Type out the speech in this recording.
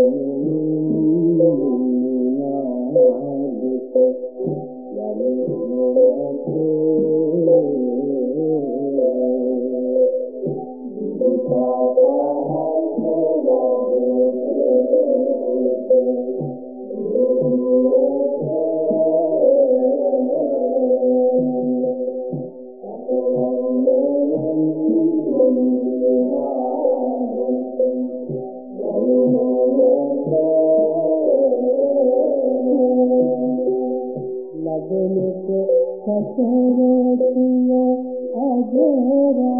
Amen. बदल के कसरतिया अजरा